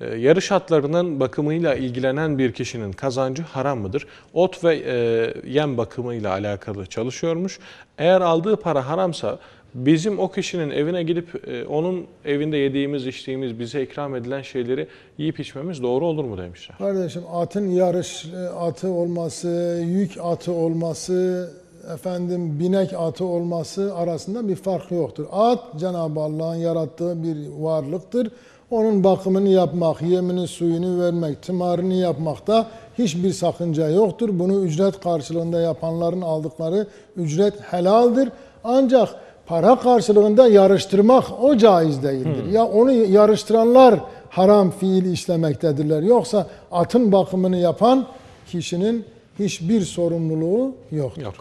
e, yarış atlarının bakımıyla ilgilenen bir kişinin kazancı haram mıdır? Ot ve e, yem bakımıyla alakalı çalışıyormuş. Eğer aldığı para haramsa bizim o kişinin evine gidip e, onun evinde yediğimiz, içtiğimiz, bize ikram edilen şeyleri yiyip içmemiz doğru olur mu demişler. Kardeşim atın yarış e, atı olması, yük atı olması, efendim binek atı olması arasında bir fark yoktur. At Cenab-ı Allah'ın yarattığı bir varlıktır. Onun bakımını yapmak, yemini suyunu vermek, tımarını yapmakta hiçbir sakınca yoktur. Bunu ücret karşılığında yapanların aldıkları ücret helaldir. Ancak para karşılığında yarıştırmak o caiz değildir. Ya onu yarıştıranlar haram fiil işlemektedirler. Yoksa atın bakımını yapan kişinin hiçbir sorumluluğu yoktur. Yok.